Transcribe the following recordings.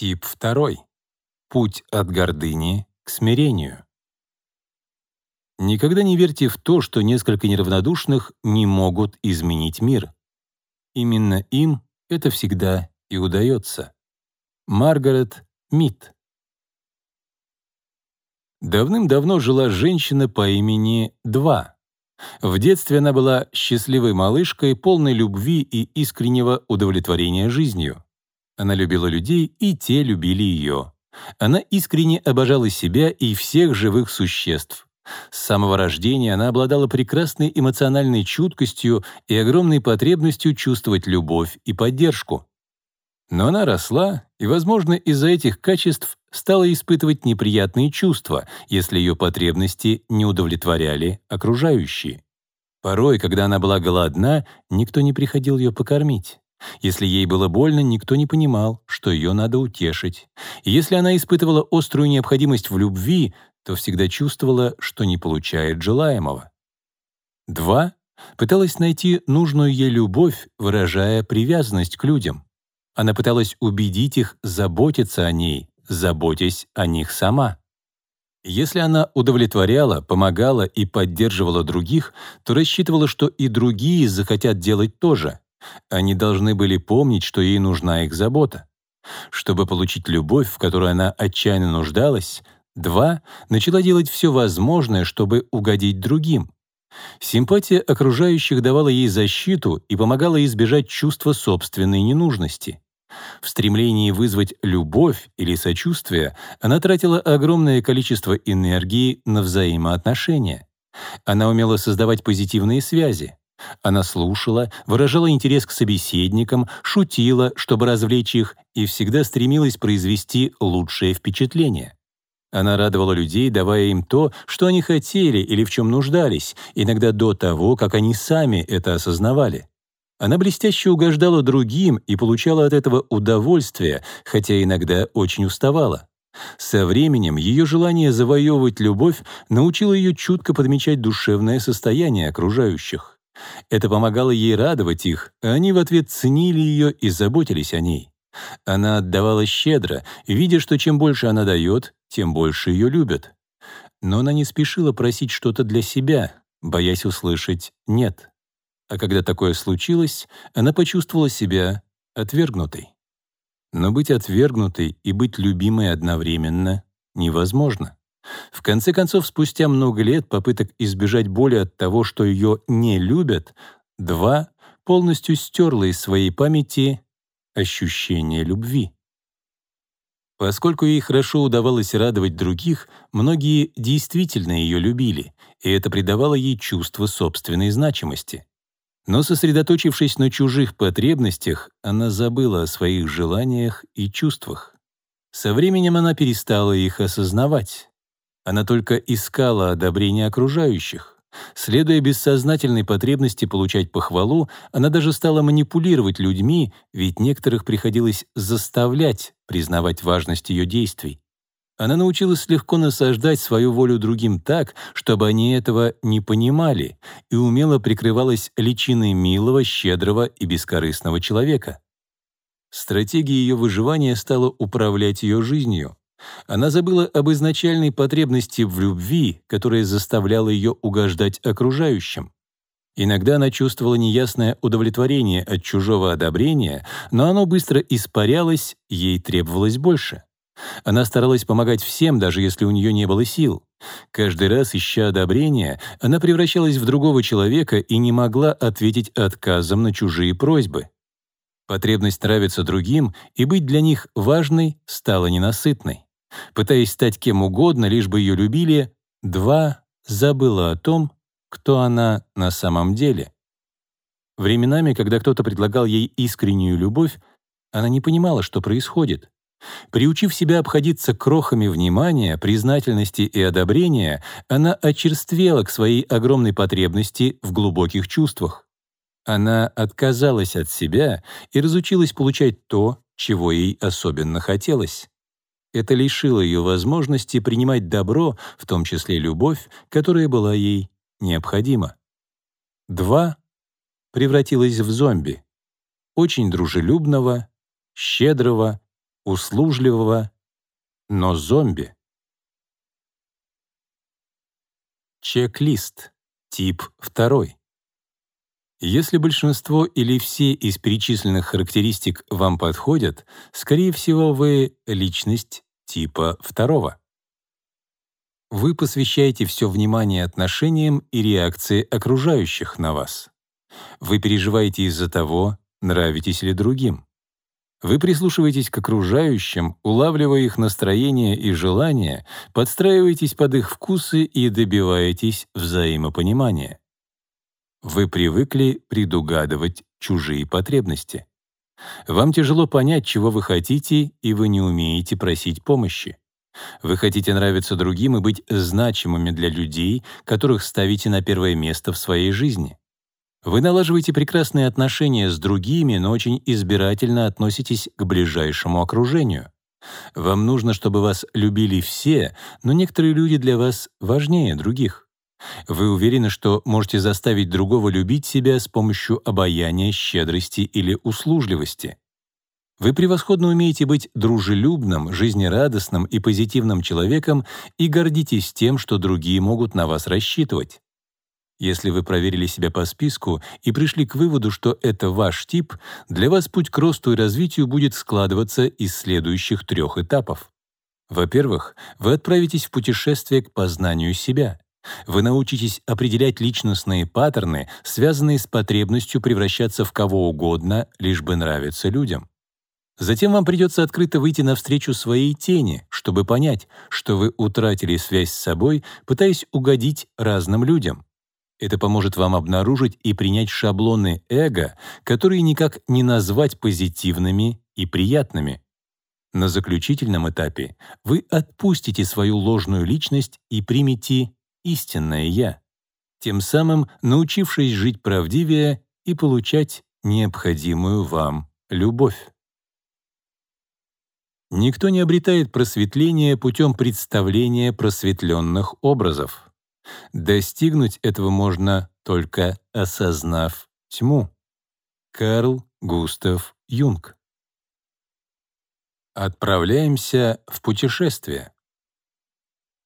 Тип второй. Путь от гордыни к смирению. Никогда не верьте в то, что несколько неравнодушных не могут изменить мир. Именно им это всегда и удается. Маргарет Мид. Давным-давно жила женщина по имени Два. В детстве она была счастливой малышкой, полной любви и искреннего удовлетворения жизнью. Она любила людей, и те любили ее. Она искренне обожала себя и всех живых существ. С самого рождения она обладала прекрасной эмоциональной чуткостью и огромной потребностью чувствовать любовь и поддержку. Но она росла, и, возможно, из-за этих качеств стала испытывать неприятные чувства, если ее потребности не удовлетворяли окружающие. Порой, когда она была голодна, никто не приходил ее покормить. Если ей было больно, никто не понимал, что ее надо утешить. И если она испытывала острую необходимость в любви, то всегда чувствовала, что не получает желаемого. Два. Пыталась найти нужную ей любовь, выражая привязанность к людям. Она пыталась убедить их заботиться о ней, заботясь о них сама. Если она удовлетворяла, помогала и поддерживала других, то рассчитывала, что и другие захотят делать то же. Они должны были помнить, что ей нужна их забота. Чтобы получить любовь, в которую она отчаянно нуждалась, два начала делать все возможное, чтобы угодить другим. Симпатия окружающих давала ей защиту и помогала избежать чувства собственной ненужности. В стремлении вызвать любовь или сочувствие она тратила огромное количество энергии на взаимоотношения. Она умела создавать позитивные связи. Она слушала, выражала интерес к собеседникам, шутила, чтобы развлечь их, и всегда стремилась произвести лучшее впечатление. Она радовала людей, давая им то, что они хотели или в чем нуждались, иногда до того, как они сами это осознавали. Она блестяще угождала другим и получала от этого удовольствие, хотя иногда очень уставала. Со временем ее желание завоевывать любовь научило ее чутко подмечать душевное состояние окружающих. Это помогало ей радовать их, а они в ответ ценили ее и заботились о ней. Она отдавала щедро, видя, что чем больше она дает, тем больше ее любят. Но она не спешила просить что-то для себя, боясь услышать «нет» а когда такое случилось, она почувствовала себя отвергнутой. Но быть отвергнутой и быть любимой одновременно невозможно. В конце концов, спустя много лет попыток избежать боли от того, что ее не любят, два полностью стерла из своей памяти ощущение любви. Поскольку ей хорошо удавалось радовать других, многие действительно ее любили, и это придавало ей чувство собственной значимости. Но сосредоточившись на чужих потребностях, она забыла о своих желаниях и чувствах. Со временем она перестала их осознавать. Она только искала одобрения окружающих. Следуя бессознательной потребности получать похвалу, она даже стала манипулировать людьми, ведь некоторых приходилось заставлять признавать важность ее действий. Она научилась легко насаждать свою волю другим так, чтобы они этого не понимали, и умело прикрывалась личиной милого, щедрого и бескорыстного человека. Стратегией ее выживания стала управлять ее жизнью. Она забыла об изначальной потребности в любви, которая заставляла ее угождать окружающим. Иногда она чувствовала неясное удовлетворение от чужого одобрения, но оно быстро испарялось, ей требовалось больше. Она старалась помогать всем, даже если у нее не было сил. Каждый раз, ища одобрения, она превращалась в другого человека и не могла ответить отказом на чужие просьбы. Потребность нравиться другим и быть для них важной стала ненасытной. Пытаясь стать кем угодно, лишь бы ее любили, два забыла о том, кто она на самом деле. Временами, когда кто-то предлагал ей искреннюю любовь, она не понимала, что происходит. Приучив себя обходиться крохами внимания, признательности и одобрения, она очерствела к своей огромной потребности в глубоких чувствах. Она отказалась от себя и разучилась получать то, чего ей особенно хотелось. Это лишило ее возможности принимать добро, в том числе любовь, которая была ей необходима. Два превратилась в зомби, очень дружелюбного, щедрого услужливого, но зомби. Чек-лист. Тип 2. Если большинство или все из перечисленных характеристик вам подходят, скорее всего, вы — личность типа 2. Вы посвящаете все внимание отношениям и реакции окружающих на вас. Вы переживаете из-за того, нравитесь ли другим. Вы прислушиваетесь к окружающим, улавливая их настроение и желания, подстраиваетесь под их вкусы и добиваетесь взаимопонимания. Вы привыкли предугадывать чужие потребности. Вам тяжело понять, чего вы хотите, и вы не умеете просить помощи. Вы хотите нравиться другим и быть значимыми для людей, которых ставите на первое место в своей жизни. Вы налаживаете прекрасные отношения с другими, но очень избирательно относитесь к ближайшему окружению. Вам нужно, чтобы вас любили все, но некоторые люди для вас важнее других. Вы уверены, что можете заставить другого любить себя с помощью обаяния, щедрости или услужливости. Вы превосходно умеете быть дружелюбным, жизнерадостным и позитивным человеком и гордитесь тем, что другие могут на вас рассчитывать. Если вы проверили себя по списку и пришли к выводу, что это ваш тип, для вас путь к росту и развитию будет складываться из следующих трех этапов. Во-первых, вы отправитесь в путешествие к познанию себя. Вы научитесь определять личностные паттерны, связанные с потребностью превращаться в кого угодно, лишь бы нравиться людям. Затем вам придется открыто выйти навстречу своей тени, чтобы понять, что вы утратили связь с собой, пытаясь угодить разным людям. Это поможет вам обнаружить и принять шаблоны эго, которые никак не назвать позитивными и приятными. На заключительном этапе вы отпустите свою ложную личность и примете истинное «я», тем самым научившись жить правдивее и получать необходимую вам любовь. Никто не обретает просветление путем представления просветленных образов. Достигнуть этого можно, только осознав тьму. Карл Густав Юнг. Отправляемся в путешествие.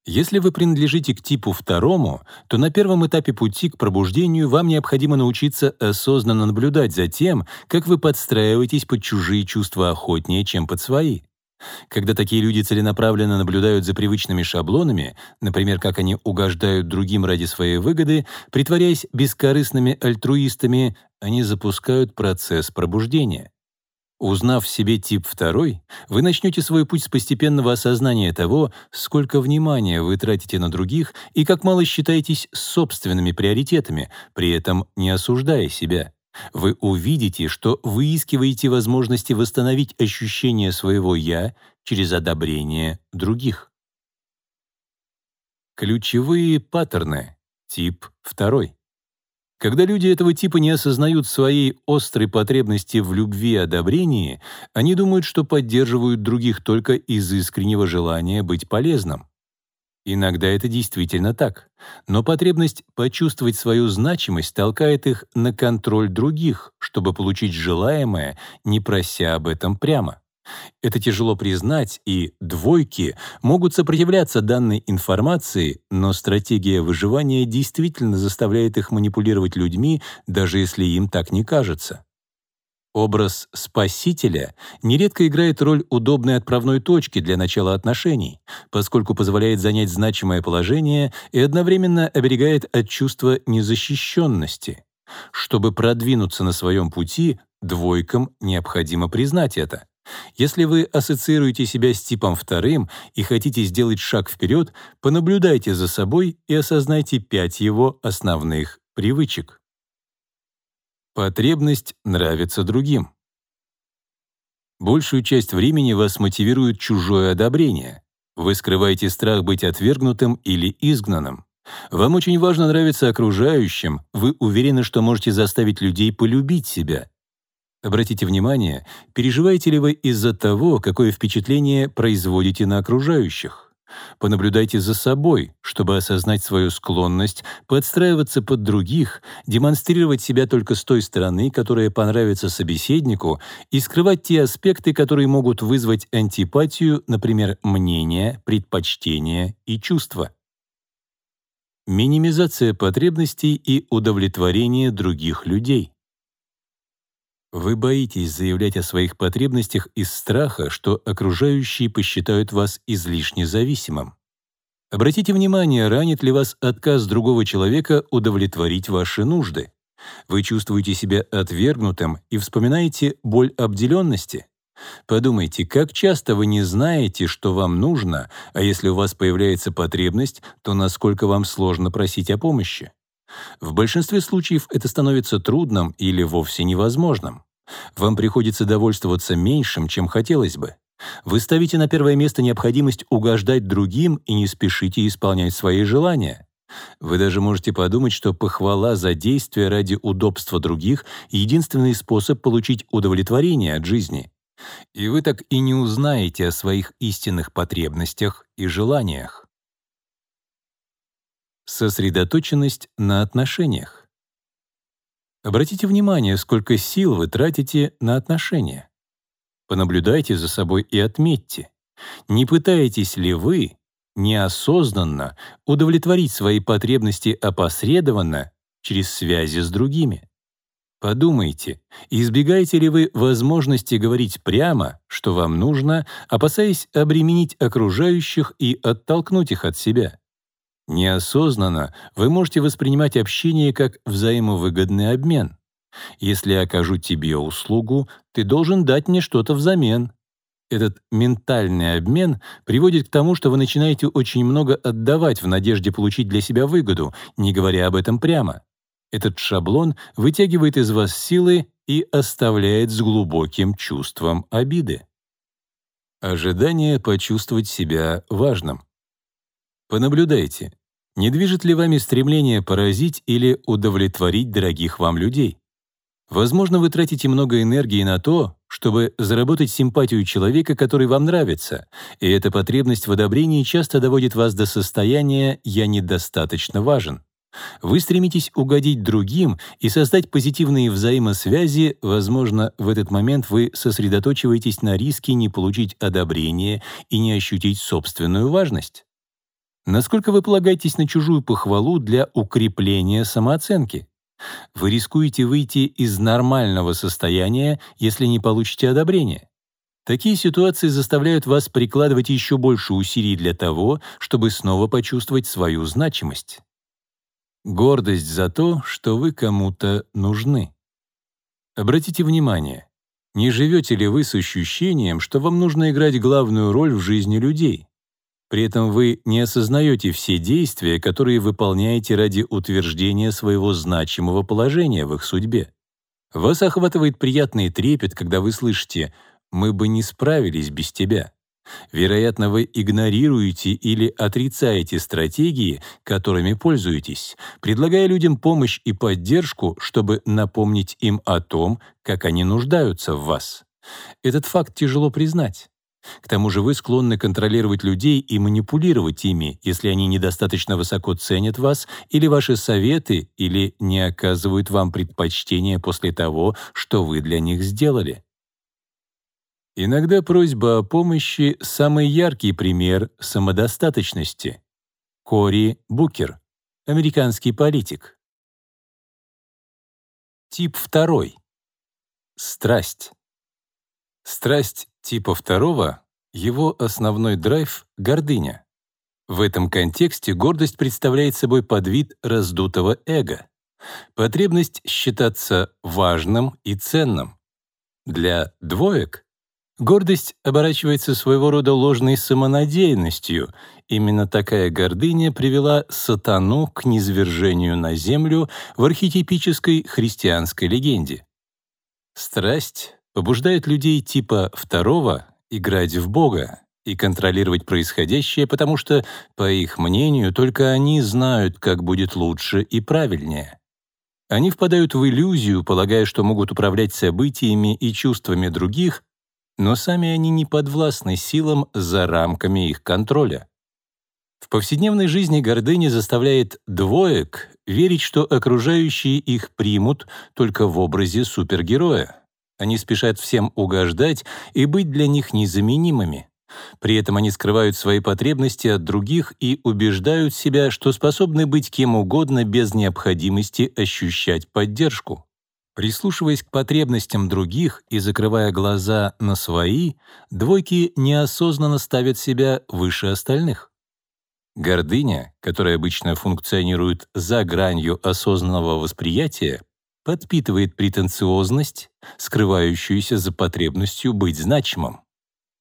Если вы принадлежите к типу второму, то на первом этапе пути к пробуждению вам необходимо научиться осознанно наблюдать за тем, как вы подстраиваетесь под чужие чувства охотнее, чем под свои. Когда такие люди целенаправленно наблюдают за привычными шаблонами, например, как они угождают другим ради своей выгоды, притворяясь бескорыстными альтруистами, они запускают процесс пробуждения. Узнав в себе тип второй, вы начнете свой путь с постепенного осознания того, сколько внимания вы тратите на других и как мало считаетесь собственными приоритетами, при этом не осуждая себя. Вы увидите, что выискиваете возможности восстановить ощущение своего «я» через одобрение других. Ключевые паттерны. Тип 2. Когда люди этого типа не осознают своей острой потребности в любви и одобрении, они думают, что поддерживают других только из искреннего желания быть полезным. Иногда это действительно так. Но потребность почувствовать свою значимость толкает их на контроль других, чтобы получить желаемое, не прося об этом прямо. Это тяжело признать, и двойки могут сопротивляться данной информации, но стратегия выживания действительно заставляет их манипулировать людьми, даже если им так не кажется. Образ спасителя нередко играет роль удобной отправной точки для начала отношений, поскольку позволяет занять значимое положение и одновременно оберегает от чувства незащищенности. Чтобы продвинуться на своем пути, двойкам необходимо признать это. Если вы ассоциируете себя с типом вторым и хотите сделать шаг вперед, понаблюдайте за собой и осознайте пять его основных привычек. Потребность нравится другим. Большую часть времени вас мотивирует чужое одобрение. Вы скрываете страх быть отвергнутым или изгнанным. Вам очень важно нравиться окружающим, вы уверены, что можете заставить людей полюбить себя. Обратите внимание, переживаете ли вы из-за того, какое впечатление производите на окружающих? Понаблюдайте за собой, чтобы осознать свою склонность, подстраиваться под других, демонстрировать себя только с той стороны, которая понравится собеседнику, и скрывать те аспекты, которые могут вызвать антипатию, например, мнение, предпочтения и чувства. Минимизация потребностей и удовлетворение других людей. Вы боитесь заявлять о своих потребностях из страха, что окружающие посчитают вас излишне зависимым. Обратите внимание, ранит ли вас отказ другого человека удовлетворить ваши нужды. Вы чувствуете себя отвергнутым и вспоминаете боль обделенности. Подумайте, как часто вы не знаете, что вам нужно, а если у вас появляется потребность, то насколько вам сложно просить о помощи. В большинстве случаев это становится трудным или вовсе невозможным. Вам приходится довольствоваться меньшим, чем хотелось бы. Вы ставите на первое место необходимость угождать другим и не спешите исполнять свои желания. Вы даже можете подумать, что похвала за действия ради удобства других — единственный способ получить удовлетворение от жизни. И вы так и не узнаете о своих истинных потребностях и желаниях. Сосредоточенность на отношениях. Обратите внимание, сколько сил вы тратите на отношения. Понаблюдайте за собой и отметьте, не пытаетесь ли вы неосознанно удовлетворить свои потребности опосредованно через связи с другими. Подумайте, избегаете ли вы возможности говорить прямо, что вам нужно, опасаясь обременить окружающих и оттолкнуть их от себя. Неосознанно вы можете воспринимать общение как взаимовыгодный обмен. Если я окажу тебе услугу, ты должен дать мне что-то взамен. Этот ментальный обмен приводит к тому, что вы начинаете очень много отдавать в надежде получить для себя выгоду, не говоря об этом прямо. Этот шаблон вытягивает из вас силы и оставляет с глубоким чувством обиды. Ожидание почувствовать себя важным. Понаблюдайте, не движет ли вами стремление поразить или удовлетворить дорогих вам людей. Возможно, вы тратите много энергии на то, чтобы заработать симпатию человека, который вам нравится, и эта потребность в одобрении часто доводит вас до состояния «я недостаточно важен». Вы стремитесь угодить другим и создать позитивные взаимосвязи, возможно, в этот момент вы сосредоточиваетесь на риске не получить одобрение и не ощутить собственную важность. Насколько вы полагаетесь на чужую похвалу для укрепления самооценки? Вы рискуете выйти из нормального состояния, если не получите одобрения. Такие ситуации заставляют вас прикладывать еще больше усилий для того, чтобы снова почувствовать свою значимость. Гордость за то, что вы кому-то нужны. Обратите внимание, не живете ли вы с ощущением, что вам нужно играть главную роль в жизни людей? При этом вы не осознаете все действия, которые выполняете ради утверждения своего значимого положения в их судьбе. Вас охватывает приятный трепет, когда вы слышите «мы бы не справились без тебя». Вероятно, вы игнорируете или отрицаете стратегии, которыми пользуетесь, предлагая людям помощь и поддержку, чтобы напомнить им о том, как они нуждаются в вас. Этот факт тяжело признать. К тому же вы склонны контролировать людей и манипулировать ими, если они недостаточно высоко ценят вас или ваши советы, или не оказывают вам предпочтения после того, что вы для них сделали. Иногда просьба о помощи — самый яркий пример самодостаточности. Кори Букер, американский политик. Тип второй. Страсть. Страсть типа второго, его основной драйв — гордыня. В этом контексте гордость представляет собой подвид раздутого эго. Потребность считаться важным и ценным. Для двоек гордость оборачивается своего рода ложной самонадеянностью. Именно такая гордыня привела сатану к низвержению на землю в архетипической христианской легенде. Страсть побуждает людей типа второго играть в Бога и контролировать происходящее, потому что, по их мнению, только они знают, как будет лучше и правильнее. Они впадают в иллюзию, полагая, что могут управлять событиями и чувствами других, но сами они не подвластны силам за рамками их контроля. В повседневной жизни гордыня заставляет двоек верить, что окружающие их примут только в образе супергероя. Они спешат всем угождать и быть для них незаменимыми. При этом они скрывают свои потребности от других и убеждают себя, что способны быть кем угодно без необходимости ощущать поддержку. Прислушиваясь к потребностям других и закрывая глаза на свои, двойки неосознанно ставят себя выше остальных. Гордыня, которая обычно функционирует за гранью осознанного восприятия, подпитывает претенциозность, скрывающуюся за потребностью быть значимым.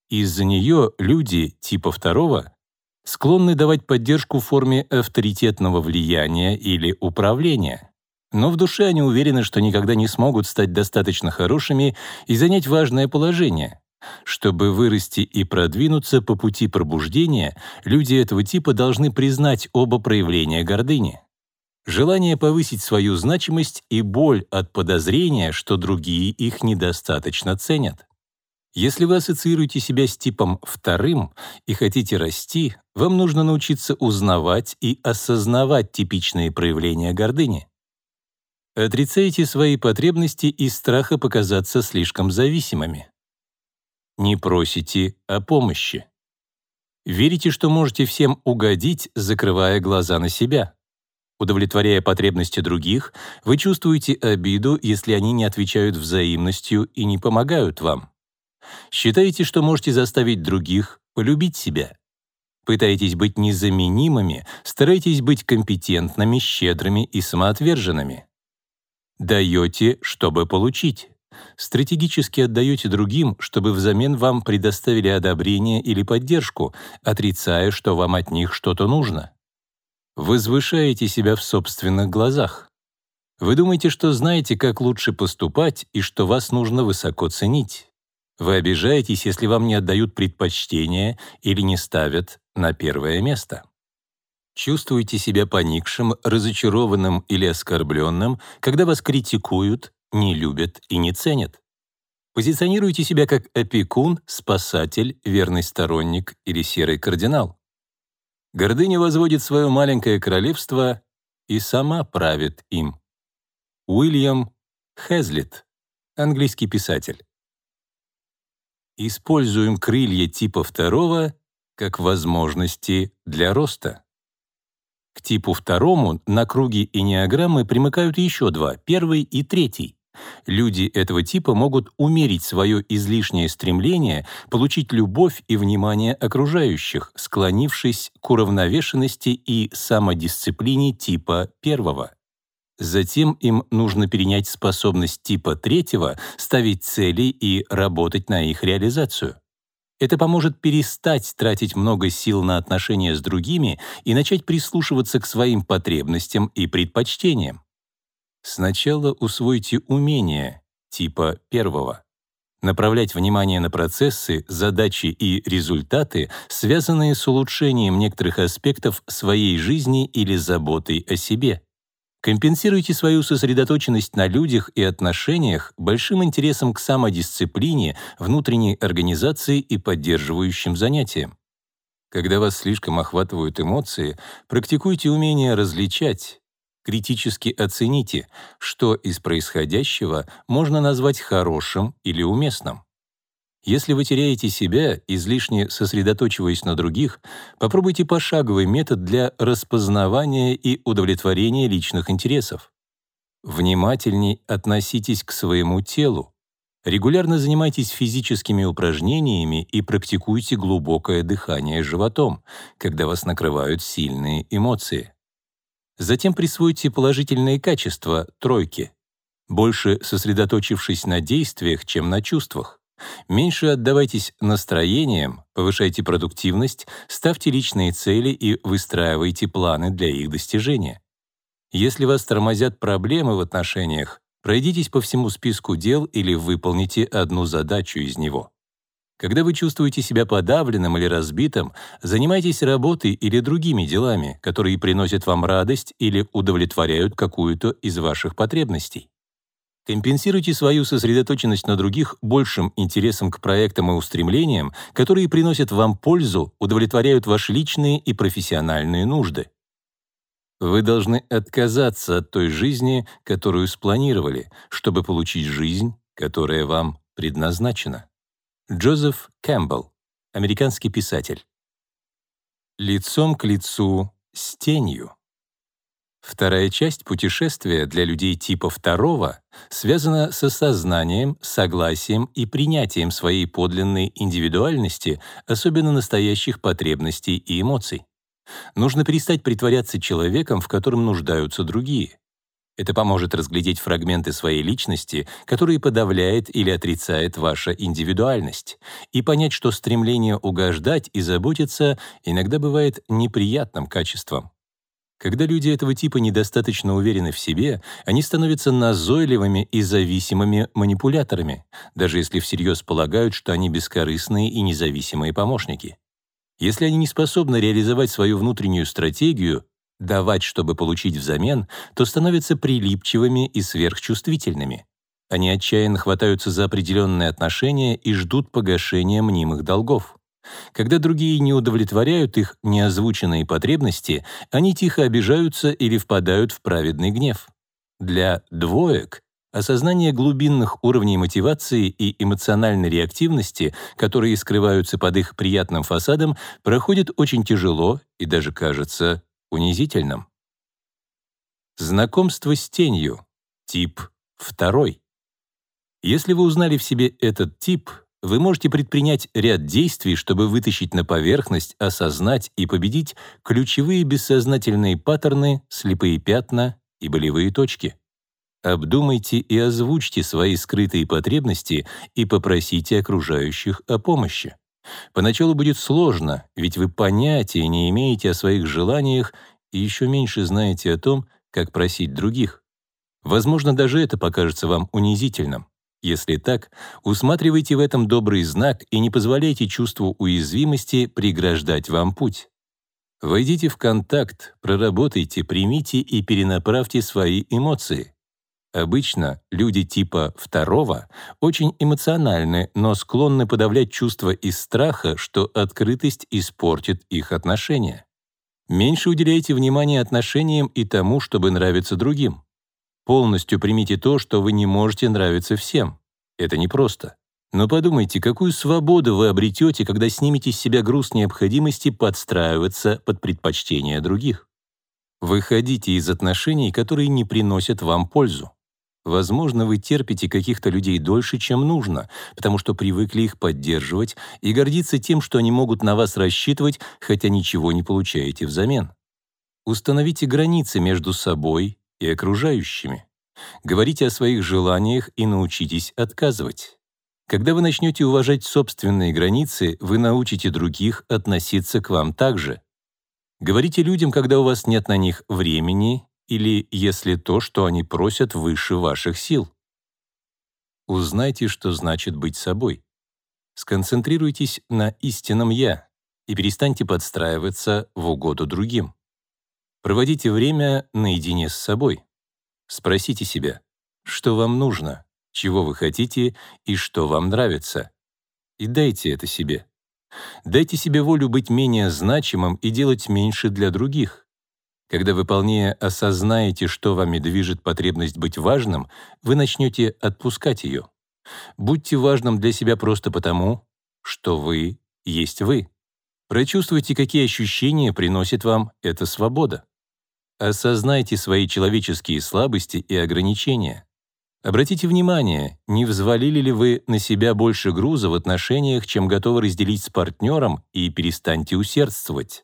Из-за нее люди типа второго склонны давать поддержку в форме авторитетного влияния или управления. Но в душе они уверены, что никогда не смогут стать достаточно хорошими и занять важное положение, чтобы вырасти и продвинуться по пути пробуждения, люди этого типа должны признать оба проявления гордыни. Желание повысить свою значимость и боль от подозрения, что другие их недостаточно ценят. Если вы ассоциируете себя с типом вторым и хотите расти, вам нужно научиться узнавать и осознавать типичные проявления гордыни. Отрицайте свои потребности из страха показаться слишком зависимыми. Не просите о помощи. Верите, что можете всем угодить, закрывая глаза на себя. Удовлетворяя потребности других, вы чувствуете обиду, если они не отвечают взаимностью и не помогают вам. Считаете, что можете заставить других полюбить себя. Пытаетесь быть незаменимыми, старайтесь быть компетентными, щедрыми и самоотверженными. Даете, чтобы получить стратегически отдаете другим, чтобы взамен вам предоставили одобрение или поддержку, отрицая, что вам от них что-то нужно. Возвышаете себя в собственных глазах. Вы думаете, что знаете, как лучше поступать и что вас нужно высоко ценить. Вы обижаетесь, если вам не отдают предпочтение или не ставят на первое место. Чувствуете себя поникшим, разочарованным или оскорбленным, когда вас критикуют, не любят и не ценят. Позиционируйте себя как опекун, спасатель, верный сторонник или серый кардинал. Гордыня возводит свое маленькое королевство и сама правит им. Уильям Хезлит, английский писатель. Используем крылья типа второго как возможности для роста. К типу второму на круге энеограммы примыкают еще два, первый и третий. Люди этого типа могут умерить свое излишнее стремление получить любовь и внимание окружающих, склонившись к уравновешенности и самодисциплине типа первого. Затем им нужно перенять способность типа третьего, ставить цели и работать на их реализацию. Это поможет перестать тратить много сил на отношения с другими и начать прислушиваться к своим потребностям и предпочтениям. Сначала усвойте умения типа первого. Направлять внимание на процессы, задачи и результаты, связанные с улучшением некоторых аспектов своей жизни или заботой о себе. Компенсируйте свою сосредоточенность на людях и отношениях большим интересом к самодисциплине, внутренней организации и поддерживающим занятиям. Когда вас слишком охватывают эмоции, практикуйте умение различать, Критически оцените, что из происходящего можно назвать хорошим или уместным. Если вы теряете себя, излишне сосредоточиваясь на других, попробуйте пошаговый метод для распознавания и удовлетворения личных интересов. Внимательней относитесь к своему телу. Регулярно занимайтесь физическими упражнениями и практикуйте глубокое дыхание животом, когда вас накрывают сильные эмоции. Затем присвойте положительные качества тройки, больше сосредоточившись на действиях, чем на чувствах. Меньше отдавайтесь настроениям, повышайте продуктивность, ставьте личные цели и выстраивайте планы для их достижения. Если вас тормозят проблемы в отношениях, пройдитесь по всему списку дел или выполните одну задачу из него. Когда вы чувствуете себя подавленным или разбитым, занимайтесь работой или другими делами, которые приносят вам радость или удовлетворяют какую-то из ваших потребностей. Компенсируйте свою сосредоточенность на других большим интересом к проектам и устремлениям, которые приносят вам пользу, удовлетворяют ваши личные и профессиональные нужды. Вы должны отказаться от той жизни, которую спланировали, чтобы получить жизнь, которая вам предназначена. Джозеф Кэмпбелл, американский писатель. Лицом к лицу с тенью. Вторая часть путешествия для людей типа второго связана с осознанием, согласием и принятием своей подлинной индивидуальности, особенно настоящих потребностей и эмоций. Нужно перестать притворяться человеком, в котором нуждаются другие. Это поможет разглядеть фрагменты своей личности, которые подавляет или отрицает ваша индивидуальность, и понять, что стремление угождать и заботиться иногда бывает неприятным качеством. Когда люди этого типа недостаточно уверены в себе, они становятся назойливыми и зависимыми манипуляторами, даже если всерьез полагают, что они бескорыстные и независимые помощники. Если они не способны реализовать свою внутреннюю стратегию, давать, чтобы получить взамен, то становятся прилипчивыми и сверхчувствительными. Они отчаянно хватаются за определенные отношения и ждут погашения мнимых долгов. Когда другие не удовлетворяют их неозвученные потребности, они тихо обижаются или впадают в праведный гнев. Для двоек осознание глубинных уровней мотивации и эмоциональной реактивности, которые скрываются под их приятным фасадом, проходит очень тяжело и даже кажется унизительным. Знакомство с тенью. Тип второй. Если вы узнали в себе этот тип — вы можете предпринять ряд действий, чтобы вытащить на поверхность, осознать и победить ключевые бессознательные паттерны, слепые пятна и болевые точки. Обдумайте и озвучьте свои скрытые потребности и попросите окружающих о помощи. Поначалу будет сложно, ведь вы понятия не имеете о своих желаниях и еще меньше знаете о том, как просить других. Возможно, даже это покажется вам унизительным. Если так, усматривайте в этом добрый знак и не позволяйте чувству уязвимости преграждать вам путь. Войдите в контакт, проработайте, примите и перенаправьте свои эмоции. Обычно люди типа второго очень эмоциональны, но склонны подавлять чувства из страха, что открытость испортит их отношения. Меньше уделяйте внимания отношениям и тому, чтобы нравиться другим. Полностью примите то, что вы не можете нравиться всем. Это непросто. Но подумайте, какую свободу вы обретете, когда снимете с себя груз необходимости подстраиваться под предпочтения других. Выходите из отношений, которые не приносят вам пользу. Возможно, вы терпите каких-то людей дольше, чем нужно, потому что привыкли их поддерживать и гордиться тем, что они могут на вас рассчитывать, хотя ничего не получаете взамен. Установите границы между собой и окружающими. Говорите о своих желаниях и научитесь отказывать. Когда вы начнете уважать собственные границы, вы научите других относиться к вам так же. Говорите людям, когда у вас нет на них времени или если то, что они просят, выше ваших сил. Узнайте, что значит быть собой. Сконцентрируйтесь на истинном «я» и перестаньте подстраиваться в угоду другим. Проводите время наедине с собой. Спросите себя, что вам нужно, чего вы хотите и что вам нравится. И дайте это себе. Дайте себе волю быть менее значимым и делать меньше для других. Когда вы полнее осознаете, что вами движет потребность быть важным, вы начнете отпускать ее. Будьте важным для себя просто потому, что вы есть вы. Прочувствуйте, какие ощущения приносит вам эта свобода. Осознайте свои человеческие слабости и ограничения. Обратите внимание, не взвалили ли вы на себя больше груза в отношениях, чем готовы разделить с партнером, и перестаньте усердствовать.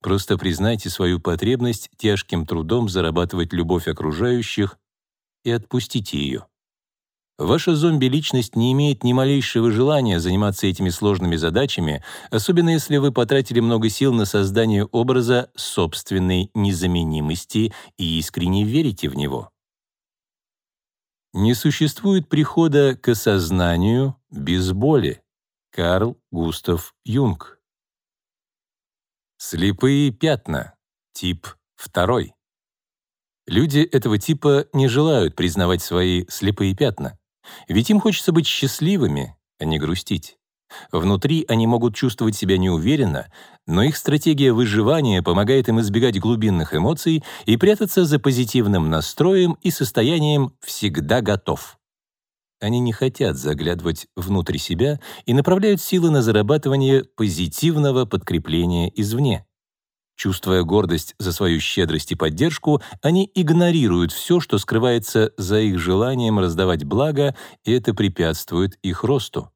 Просто признайте свою потребность тяжким трудом зарабатывать любовь окружающих и отпустите ее. Ваша зомби-личность не имеет ни малейшего желания заниматься этими сложными задачами, особенно если вы потратили много сил на создание образа собственной незаменимости и искренне верите в него. Не существует прихода к осознанию без боли. Карл Густав Юнг. Слепые пятна. Тип 2. Люди этого типа не желают признавать свои слепые пятна, ведь им хочется быть счастливыми, а не грустить. Внутри они могут чувствовать себя неуверенно, но их стратегия выживания помогает им избегать глубинных эмоций и прятаться за позитивным настроем и состоянием «всегда готов». Они не хотят заглядывать внутрь себя и направляют силы на зарабатывание позитивного подкрепления извне. Чувствуя гордость за свою щедрость и поддержку, они игнорируют все, что скрывается за их желанием раздавать благо, и это препятствует их росту.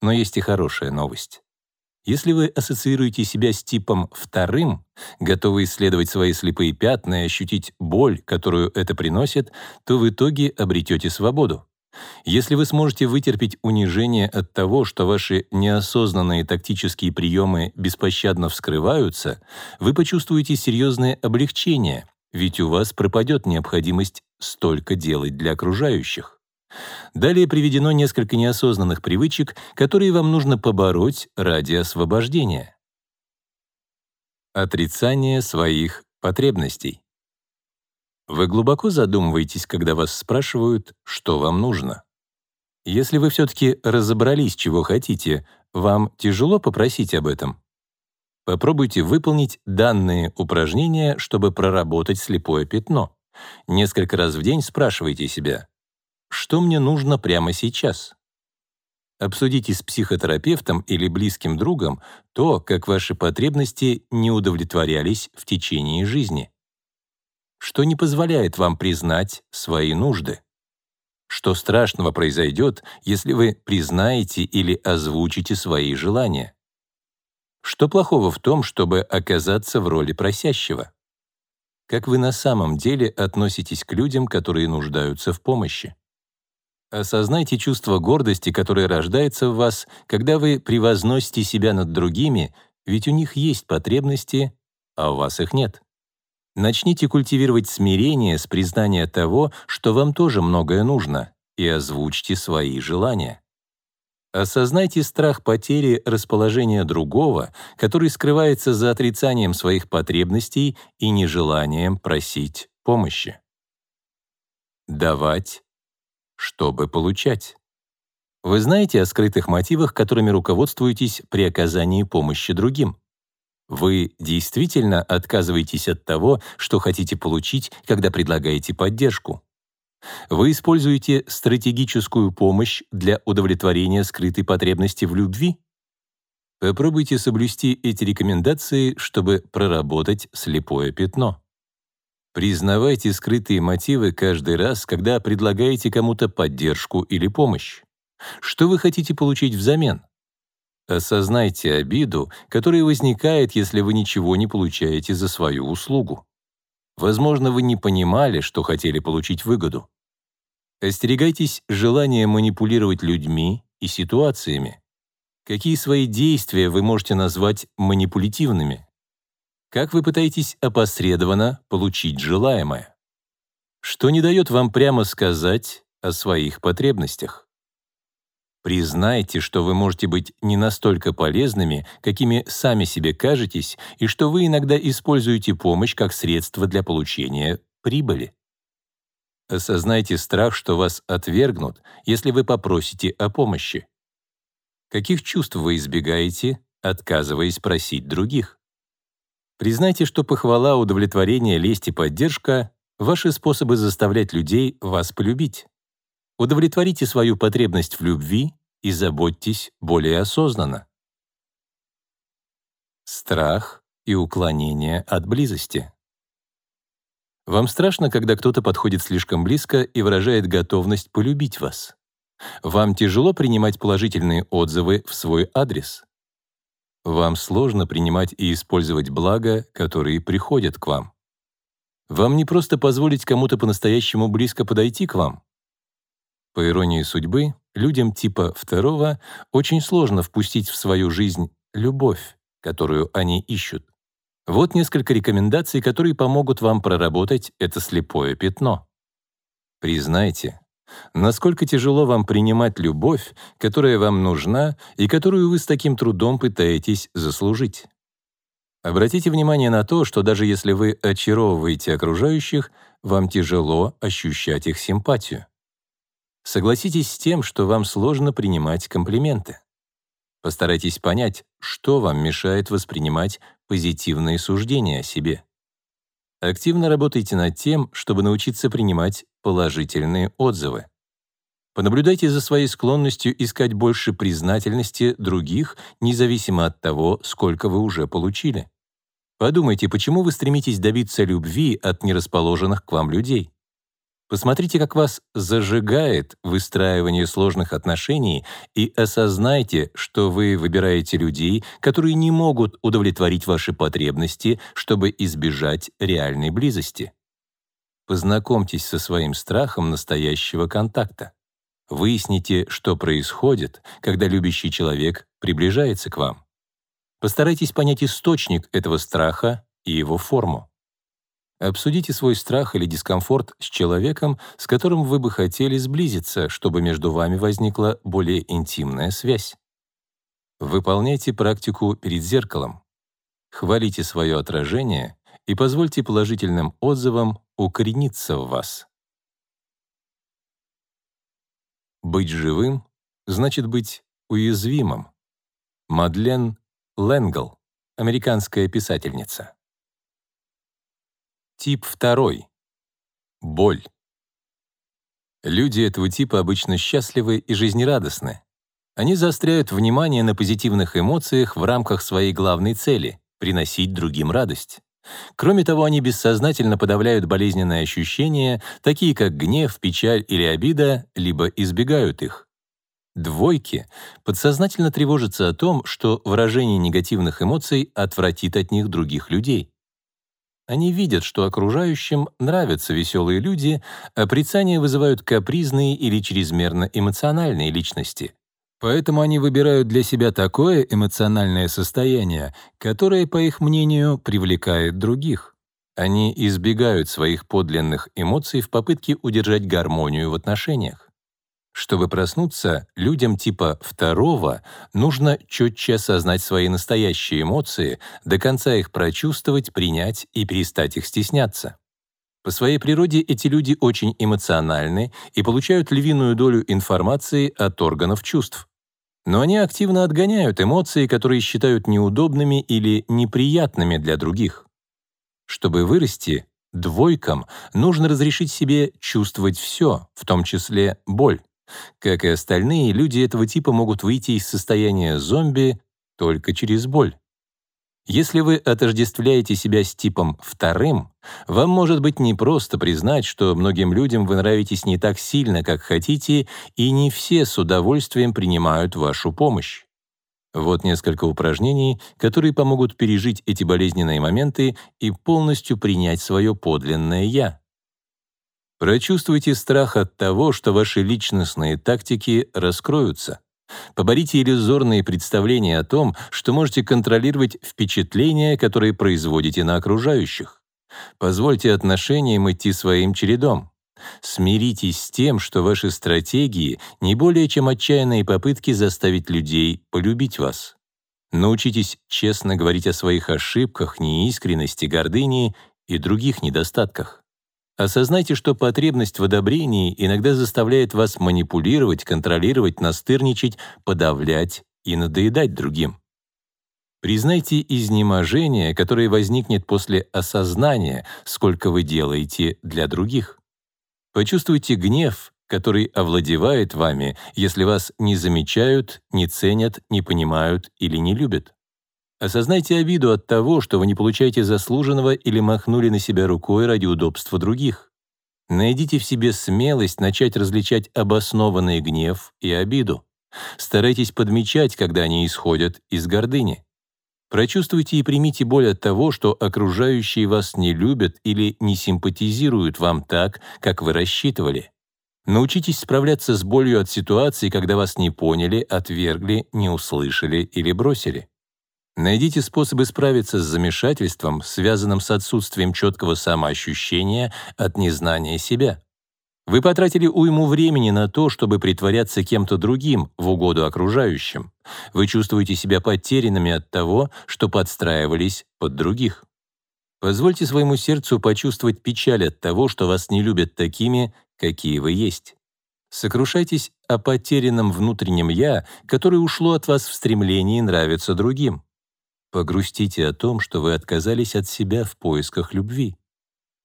Но есть и хорошая новость. Если вы ассоциируете себя с типом вторым, готовы исследовать свои слепые пятна и ощутить боль, которую это приносит, то в итоге обретете свободу. Если вы сможете вытерпеть унижение от того, что ваши неосознанные тактические приемы беспощадно вскрываются, вы почувствуете серьезное облегчение, ведь у вас пропадет необходимость столько делать для окружающих. Далее приведено несколько неосознанных привычек, которые вам нужно побороть ради освобождения. Отрицание своих потребностей. Вы глубоко задумываетесь, когда вас спрашивают, что вам нужно. Если вы все-таки разобрались, чего хотите, вам тяжело попросить об этом? Попробуйте выполнить данные упражнения, чтобы проработать слепое пятно. Несколько раз в день спрашивайте себя, что мне нужно прямо сейчас? Обсудите с психотерапевтом или близким другом то, как ваши потребности не удовлетворялись в течение жизни. Что не позволяет вам признать свои нужды? Что страшного произойдет, если вы признаете или озвучите свои желания? Что плохого в том, чтобы оказаться в роли просящего? Как вы на самом деле относитесь к людям, которые нуждаются в помощи? Осознайте чувство гордости, которое рождается в вас, когда вы превозносите себя над другими, ведь у них есть потребности, а у вас их нет. Начните культивировать смирение с признания того, что вам тоже многое нужно, и озвучьте свои желания. Осознайте страх потери расположения другого, который скрывается за отрицанием своих потребностей и нежеланием просить помощи. Давать, чтобы получать. Вы знаете о скрытых мотивах, которыми руководствуетесь при оказании помощи другим? Вы действительно отказываетесь от того, что хотите получить, когда предлагаете поддержку. Вы используете стратегическую помощь для удовлетворения скрытой потребности в любви? Попробуйте соблюсти эти рекомендации, чтобы проработать слепое пятно. Признавайте скрытые мотивы каждый раз, когда предлагаете кому-то поддержку или помощь. Что вы хотите получить взамен? Осознайте обиду, которая возникает, если вы ничего не получаете за свою услугу. Возможно, вы не понимали, что хотели получить выгоду. Остерегайтесь желания манипулировать людьми и ситуациями. Какие свои действия вы можете назвать манипулятивными? Как вы пытаетесь опосредованно получить желаемое? Что не дает вам прямо сказать о своих потребностях? Признайте, что вы можете быть не настолько полезными, какими сами себе кажетесь, и что вы иногда используете помощь как средство для получения прибыли. Осознайте страх, что вас отвергнут, если вы попросите о помощи. Каких чувств вы избегаете, отказываясь просить других? Признайте, что похвала, удовлетворение, лесть и поддержка — ваши способы заставлять людей вас полюбить. Удовлетворите свою потребность в любви и заботьтесь более осознанно. Страх и уклонение от близости. Вам страшно, когда кто-то подходит слишком близко и выражает готовность полюбить вас. Вам тяжело принимать положительные отзывы в свой адрес. Вам сложно принимать и использовать блага, которые приходят к вам. Вам не просто позволить кому-то по-настоящему близко подойти к вам, по иронии судьбы, людям типа второго очень сложно впустить в свою жизнь любовь, которую они ищут. Вот несколько рекомендаций, которые помогут вам проработать это слепое пятно. Признайте, насколько тяжело вам принимать любовь, которая вам нужна и которую вы с таким трудом пытаетесь заслужить. Обратите внимание на то, что даже если вы очаровываете окружающих, вам тяжело ощущать их симпатию. Согласитесь с тем, что вам сложно принимать комплименты. Постарайтесь понять, что вам мешает воспринимать позитивные суждения о себе. Активно работайте над тем, чтобы научиться принимать положительные отзывы. Понаблюдайте за своей склонностью искать больше признательности других, независимо от того, сколько вы уже получили. Подумайте, почему вы стремитесь добиться любви от нерасположенных к вам людей? Посмотрите, как вас зажигает выстраивание сложных отношений и осознайте, что вы выбираете людей, которые не могут удовлетворить ваши потребности, чтобы избежать реальной близости. Познакомьтесь со своим страхом настоящего контакта. Выясните, что происходит, когда любящий человек приближается к вам. Постарайтесь понять источник этого страха и его форму. Обсудите свой страх или дискомфорт с человеком, с которым вы бы хотели сблизиться, чтобы между вами возникла более интимная связь. Выполняйте практику перед зеркалом. Хвалите свое отражение и позвольте положительным отзывам укорениться в вас. Быть живым значит быть уязвимым. Мадлен Ленгл, американская писательница. Тип второй. Боль. Люди этого типа обычно счастливы и жизнерадостны. Они заостряют внимание на позитивных эмоциях в рамках своей главной цели — приносить другим радость. Кроме того, они бессознательно подавляют болезненные ощущения, такие как гнев, печаль или обида, либо избегают их. Двойки подсознательно тревожатся о том, что выражение негативных эмоций отвратит от них других людей. Они видят, что окружающим нравятся веселые люди, а прицания вызывают капризные или чрезмерно эмоциональные личности. Поэтому они выбирают для себя такое эмоциональное состояние, которое, по их мнению, привлекает других. Они избегают своих подлинных эмоций в попытке удержать гармонию в отношениях. Чтобы проснуться, людям типа второго нужно четче осознать свои настоящие эмоции, до конца их прочувствовать, принять и перестать их стесняться. По своей природе эти люди очень эмоциональны и получают львиную долю информации от органов чувств. Но они активно отгоняют эмоции, которые считают неудобными или неприятными для других. Чтобы вырасти, двойкам нужно разрешить себе чувствовать все, в том числе боль. Как и остальные, люди этого типа могут выйти из состояния зомби только через боль. Если вы отождествляете себя с типом вторым, вам может быть непросто признать, что многим людям вы нравитесь не так сильно, как хотите, и не все с удовольствием принимают вашу помощь. Вот несколько упражнений, которые помогут пережить эти болезненные моменты и полностью принять свое подлинное «я». Прочувствуйте страх от того, что ваши личностные тактики раскроются. Поборите иллюзорные представления о том, что можете контролировать впечатления, которые производите на окружающих. Позвольте отношениям идти своим чередом. Смиритесь с тем, что ваши стратегии не более чем отчаянные попытки заставить людей полюбить вас. Научитесь честно говорить о своих ошибках, неискренности, гордыне и других недостатках. Осознайте, что потребность в одобрении иногда заставляет вас манипулировать, контролировать, настырничать, подавлять и надоедать другим. Признайте изнеможение, которое возникнет после осознания, сколько вы делаете для других. Почувствуйте гнев, который овладевает вами, если вас не замечают, не ценят, не понимают или не любят. Осознайте обиду от того, что вы не получаете заслуженного или махнули на себя рукой ради удобства других. Найдите в себе смелость начать различать обоснованный гнев и обиду. Старайтесь подмечать, когда они исходят из гордыни. Прочувствуйте и примите боль от того, что окружающие вас не любят или не симпатизируют вам так, как вы рассчитывали. Научитесь справляться с болью от ситуации, когда вас не поняли, отвергли, не услышали или бросили. Найдите способы справиться с замешательством, связанным с отсутствием четкого самоощущения от незнания себя. Вы потратили уйму времени на то, чтобы притворяться кем-то другим в угоду окружающим. Вы чувствуете себя потерянными от того, что подстраивались под других. Позвольте своему сердцу почувствовать печаль от того, что вас не любят такими, какие вы есть. Сокрушайтесь о потерянном внутреннем «я», которое ушло от вас в стремлении нравиться другим. Погрустите о том, что вы отказались от себя в поисках любви.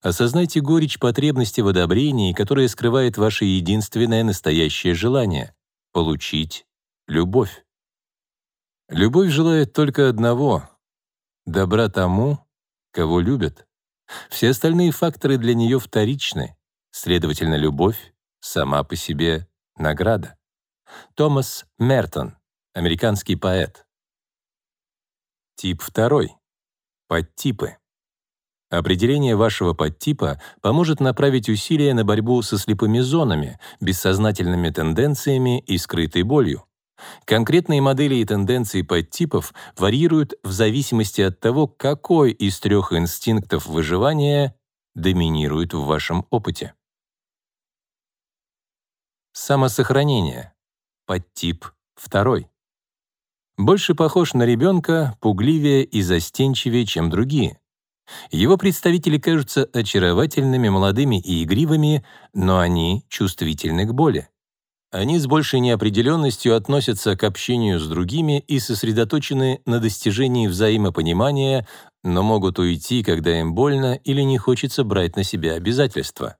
Осознайте горечь потребности в одобрении, которая скрывает ваше единственное настоящее желание — получить любовь. Любовь желает только одного — добра тому, кого любят. Все остальные факторы для нее вторичны, следовательно, любовь сама по себе награда. Томас Мертон, американский поэт. Тип второй. Подтипы. Определение вашего подтипа поможет направить усилия на борьбу со слепыми зонами, бессознательными тенденциями и скрытой болью. Конкретные модели и тенденции подтипов варьируют в зависимости от того, какой из трех инстинктов выживания доминирует в вашем опыте. Самосохранение. Подтип второй. Больше похож на ребенка, пугливее и застенчивее, чем другие. Его представители кажутся очаровательными, молодыми и игривыми, но они чувствительны к боли. Они с большей неопределенностью относятся к общению с другими и сосредоточены на достижении взаимопонимания, но могут уйти, когда им больно или не хочется брать на себя обязательства.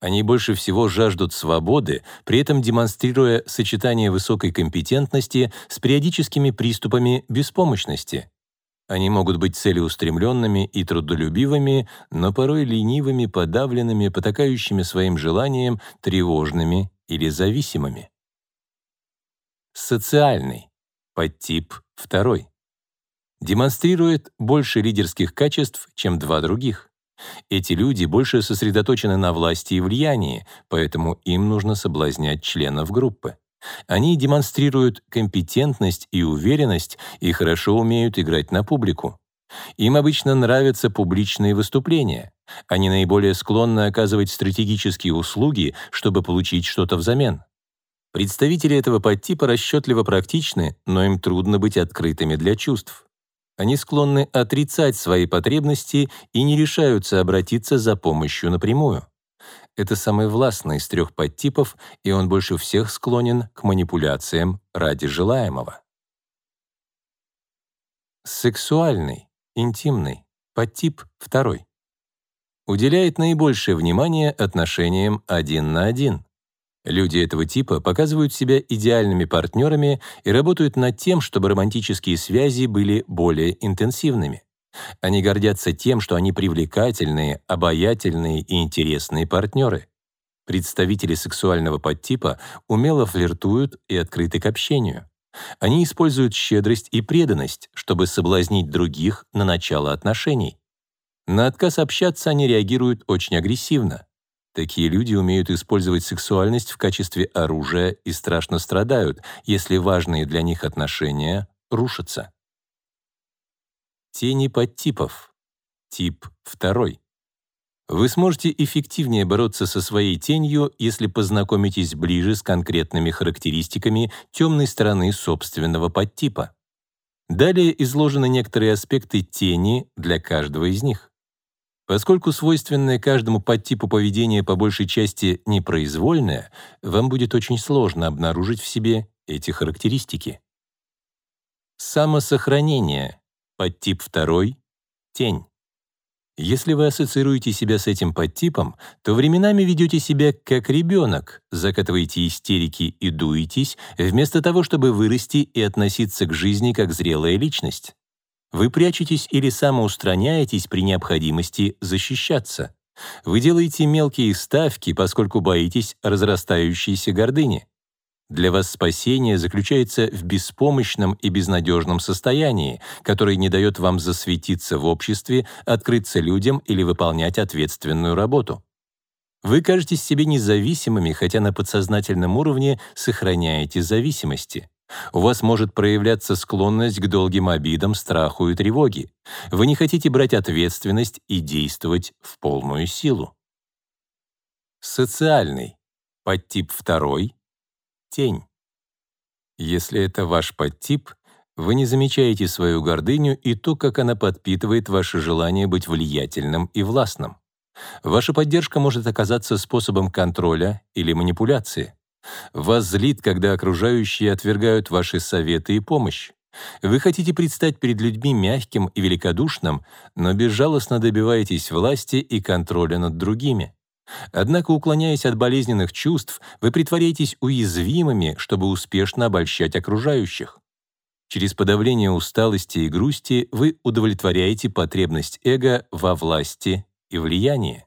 Они больше всего жаждут свободы, при этом демонстрируя сочетание высокой компетентности с периодическими приступами беспомощности. Они могут быть целеустремленными и трудолюбивыми, но порой ленивыми, подавленными, потакающими своим желанием, тревожными или зависимыми. Социальный. Подтип второй. Демонстрирует больше лидерских качеств, чем два других. Эти люди больше сосредоточены на власти и влиянии, поэтому им нужно соблазнять членов группы. Они демонстрируют компетентность и уверенность и хорошо умеют играть на публику. Им обычно нравятся публичные выступления. Они наиболее склонны оказывать стратегические услуги, чтобы получить что-то взамен. Представители этого подтипа расчетливо практичны, но им трудно быть открытыми для чувств. Они склонны отрицать свои потребности и не решаются обратиться за помощью напрямую. Это самый властный из трех подтипов, и он больше всех склонен к манипуляциям ради желаемого. Сексуальный, интимный, подтип второй. Уделяет наибольшее внимание отношениям один на один. Люди этого типа показывают себя идеальными партнерами и работают над тем, чтобы романтические связи были более интенсивными. Они гордятся тем, что они привлекательные, обаятельные и интересные партнеры. Представители сексуального подтипа умело флиртуют и открыты к общению. Они используют щедрость и преданность, чтобы соблазнить других на начало отношений. На отказ общаться они реагируют очень агрессивно. Такие люди умеют использовать сексуальность в качестве оружия и страшно страдают, если важные для них отношения рушатся. Тени подтипов. Тип второй. Вы сможете эффективнее бороться со своей тенью, если познакомитесь ближе с конкретными характеристиками темной стороны собственного подтипа. Далее изложены некоторые аспекты тени для каждого из них. Поскольку свойственное каждому подтипу поведение по большей части непроизвольное, вам будет очень сложно обнаружить в себе эти характеристики. Самосохранение Подтип второй — тень. Если вы ассоциируете себя с этим подтипом, то временами ведете себя как ребенок, закатываете истерики и дуетесь, вместо того, чтобы вырасти и относиться к жизни как зрелая личность. Вы прячетесь или самоустраняетесь при необходимости защищаться. Вы делаете мелкие ставки, поскольку боитесь разрастающейся гордыни. Для вас спасение заключается в беспомощном и безнадежном состоянии, которое не дает вам засветиться в обществе, открыться людям или выполнять ответственную работу. Вы кажетесь себе независимыми, хотя на подсознательном уровне сохраняете зависимости. У вас может проявляться склонность к долгим обидам, страху и тревоге. Вы не хотите брать ответственность и действовать в полную силу. Социальный. Подтип второй. Тень. Если это ваш подтип, вы не замечаете свою гордыню и то, как она подпитывает ваше желание быть влиятельным и властным. Ваша поддержка может оказаться способом контроля или манипуляции. Вас злит, когда окружающие отвергают ваши советы и помощь. Вы хотите предстать перед людьми мягким и великодушным, но безжалостно добиваетесь власти и контроля над другими. Однако, уклоняясь от болезненных чувств, вы притворяетесь уязвимыми, чтобы успешно обольщать окружающих. Через подавление усталости и грусти вы удовлетворяете потребность эго во власти и влиянии.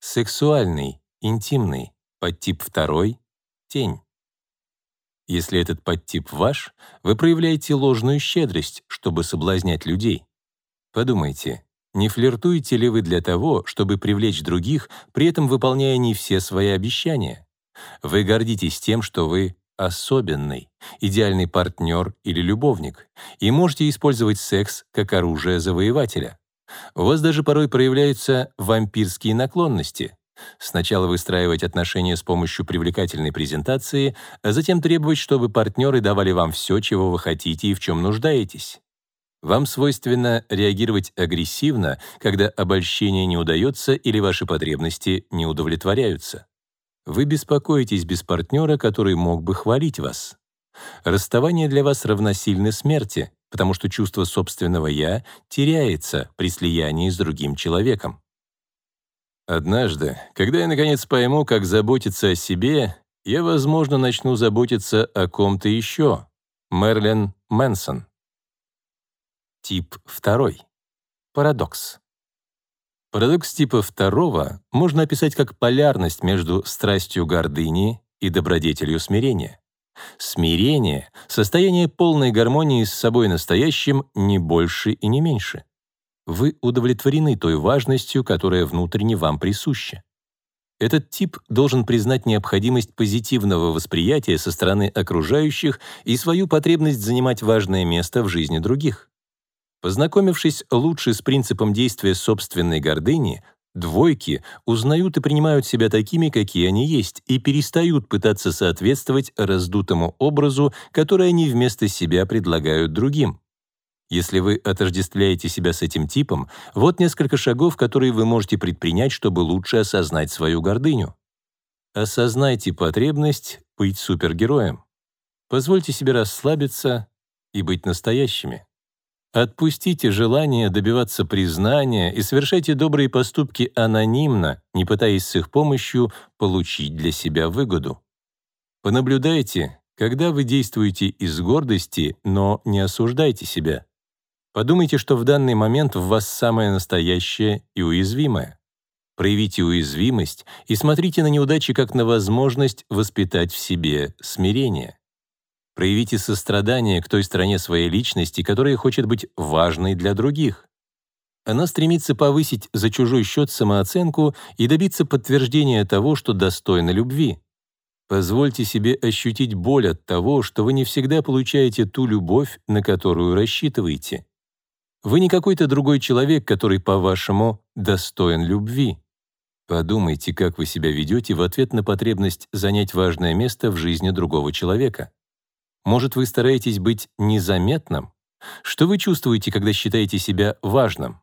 Сексуальный, интимный, подтип второй — тень. Если этот подтип ваш, вы проявляете ложную щедрость, чтобы соблазнять людей. Подумайте, не флиртуете ли вы для того, чтобы привлечь других, при этом выполняя не все свои обещания? Вы гордитесь тем, что вы особенный, идеальный партнер или любовник, и можете использовать секс как оружие завоевателя. У вас даже порой проявляются вампирские наклонности. Сначала выстраивать отношения с помощью привлекательной презентации, а затем требовать, чтобы партнеры давали вам все, чего вы хотите и в чем нуждаетесь. Вам свойственно реагировать агрессивно, когда обольщение не удается или ваши потребности не удовлетворяются. Вы беспокоитесь без партнера, который мог бы хвалить вас. Расставание для вас равносильно смерти, потому что чувство собственного «я» теряется при слиянии с другим человеком. Однажды, когда я наконец пойму, как заботиться о себе, я, возможно, начну заботиться о ком-то еще. Мерлин Мэнсон. Тип второй. Парадокс. Парадокс типа второго можно описать как полярность между страстью гордыни и добродетелью смирения. Смирение — состояние полной гармонии с собой настоящим не больше и не меньше вы удовлетворены той важностью, которая внутренне вам присуща. Этот тип должен признать необходимость позитивного восприятия со стороны окружающих и свою потребность занимать важное место в жизни других. Познакомившись лучше с принципом действия собственной гордыни, двойки узнают и принимают себя такими, какие они есть, и перестают пытаться соответствовать раздутому образу, который они вместо себя предлагают другим. Если вы отождествляете себя с этим типом, вот несколько шагов, которые вы можете предпринять, чтобы лучше осознать свою гордыню. Осознайте потребность быть супергероем. Позвольте себе расслабиться и быть настоящими. Отпустите желание добиваться признания и совершайте добрые поступки анонимно, не пытаясь с их помощью получить для себя выгоду. Понаблюдайте, когда вы действуете из гордости, но не осуждайте себя. Подумайте, что в данный момент в вас самое настоящее и уязвимое. Проявите уязвимость и смотрите на неудачи как на возможность воспитать в себе смирение. Проявите сострадание к той стороне своей личности, которая хочет быть важной для других. Она стремится повысить за чужой счет самооценку и добиться подтверждения того, что достойна любви. Позвольте себе ощутить боль от того, что вы не всегда получаете ту любовь, на которую рассчитываете. Вы не какой-то другой человек, который, по-вашему, достоин любви. Подумайте, как вы себя ведете в ответ на потребность занять важное место в жизни другого человека. Может, вы стараетесь быть незаметным? Что вы чувствуете, когда считаете себя важным?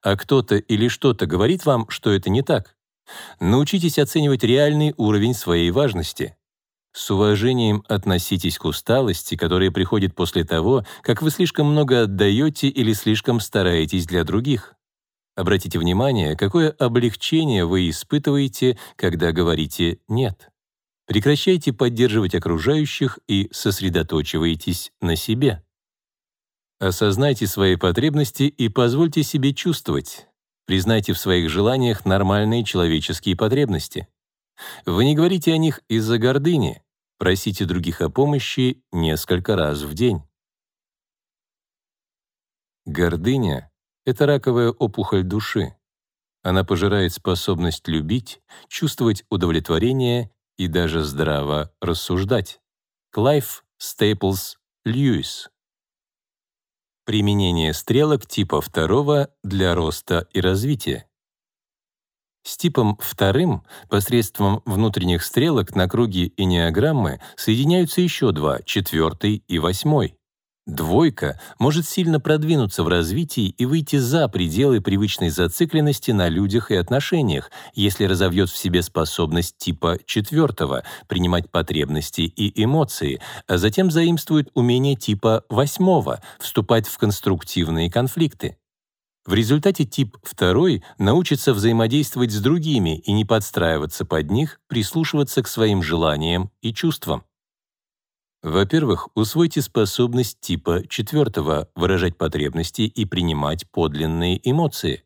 А кто-то или что-то говорит вам, что это не так? Научитесь оценивать реальный уровень своей важности. С уважением относитесь к усталости, которая приходит после того, как вы слишком много отдаете или слишком стараетесь для других. Обратите внимание, какое облегчение вы испытываете, когда говорите «нет». Прекращайте поддерживать окружающих и сосредоточивайтесь на себе. Осознайте свои потребности и позвольте себе чувствовать. Признайте в своих желаниях нормальные человеческие потребности. Вы не говорите о них из-за гордыни, Просите других о помощи несколько раз в день. Гордыня — это раковая опухоль души. Она пожирает способность любить, чувствовать удовлетворение и даже здраво рассуждать. Клайв Стейплс Льюис. Применение стрелок типа второго для роста и развития. С типом вторым посредством внутренних стрелок на круге эннеаграммы соединяются еще два, четвертый и восьмой. Двойка может сильно продвинуться в развитии и выйти за пределы привычной зацикленности на людях и отношениях, если разовьет в себе способность типа четвертого принимать потребности и эмоции, а затем заимствует умение типа восьмого вступать в конструктивные конфликты. В результате тип второй научится взаимодействовать с другими и не подстраиваться под них, прислушиваться к своим желаниям и чувствам. Во-первых, усвойте способность типа четвертого выражать потребности и принимать подлинные эмоции.